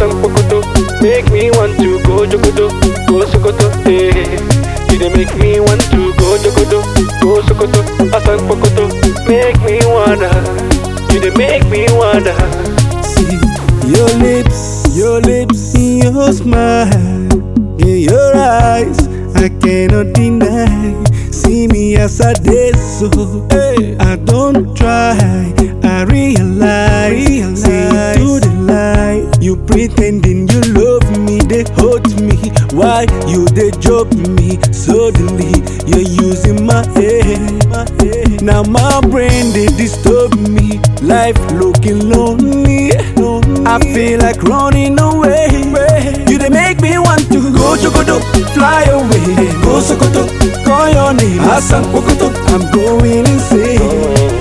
Sokoto, Pokoto. Make me want to go Jogodo, go Sokoto. Eh. You dey make me want to go Jogodo, go Sokoto, Asang Pokoto. Make me wanna, you dey make me wanna. See your lips, your lips, your smile, in your eyes, I cannot deny. See me as I did so, I don't try, I realize. Me, hurt me. Why you they joke me? Suddenly you're using my head. Now my brain they disturb me. Life looking lonely. I feel like running away. You they make me want to go Chokoto, fly away. Go Sokoto, call your name. Asan Kokoto, I'm going insane.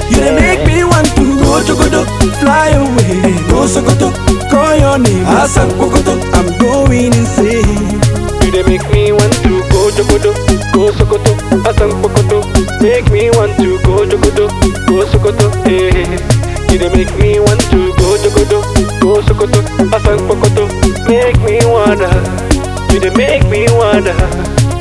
You they make me want to go Chokoto, fly away. Go Sokoto, call your name. Asan Kokoto, I'm going insane. You dey make me want to go Jogodo, go Sokoto, Asang Pokoto. Make me want to go Jogodo, go Sokoto. Eh. You dey make me want to go Jogodo, go Sokoto, Asang Pokoto. Make me wanna, you dey make me wanna.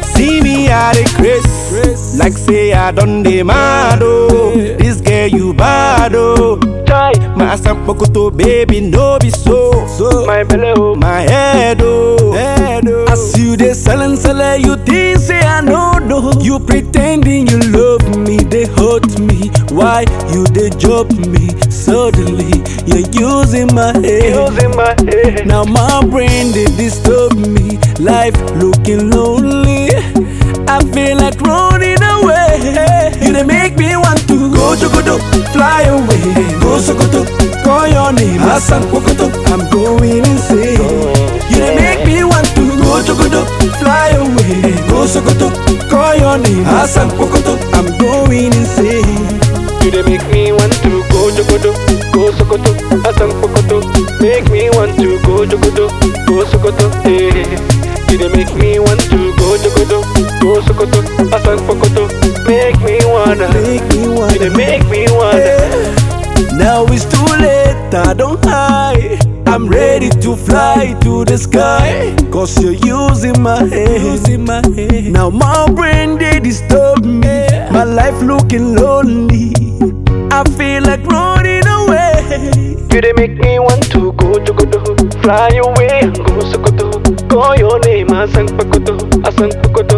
See me at a grace, like say I done the mad oh. This girl you bad oh. Tie My sampokoto baby no be so. So my belly oh, my head oh. oh. As you dey selling sell eh, you think say I no know. You pretending you love me, they hurt me. Why you dey joke me? Suddenly you're using my head. using my head. Now my brain they disturb me. Life looking lonely. I feel like running away. You they make me want to Jogodo, fly away. Go Sokoto, call your name. Hassan Pokoto, I'm going insane. You they make me want to go fly away. Go Sokoto, call your name. Hassan Pokoto, I'm going insane. You dey make me want to go Jogodo, go Sokoto, Asang Pokoto. Make me want to go Jogodo, go Sokoto. Eh. You dey make me want to go Jogodo, go Sokoto, wanna, Make me wanna. dey make me wanna. Now it's too late, I don't hide. I'm ready to fly to the sky. Cause you're using my head. Using my head. Now my brain they disturb me. My life looking lonely. I feel like running away. You dey make me want to go Jogodo, fly away and go Sokoto. Call your name, Asang Pokoto, Asang Pokoto. Eh.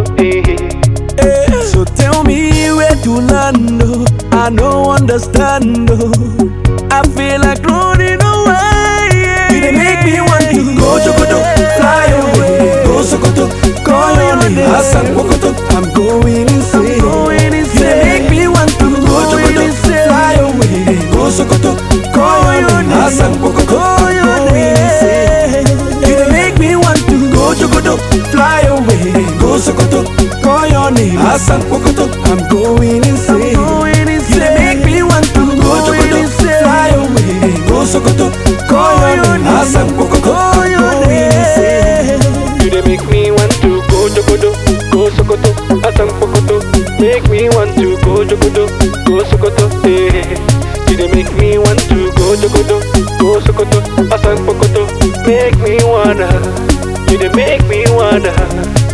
To land. Oh. I don't understand. Oh. I feel like running away. You they make me want to go Jogodo, fly away. Go Sokoto, call your name. Hassan Pokoto, I'm going insane. You they make me want to go Jogodo, fly away. Go Sokoto, call your name. Hassan Pokoto, I'm going insane. You they make me want to go Jogodo, fly away. Go Sokoto, money. I sang I'm going insane. I'm going insane. You make me want to go to go fly away. Go go go your name. I sang I'm going insane. You make me want to go go go go. Make me want to go go go go you make me want to go go go go. Make me wanna. You make me wanna.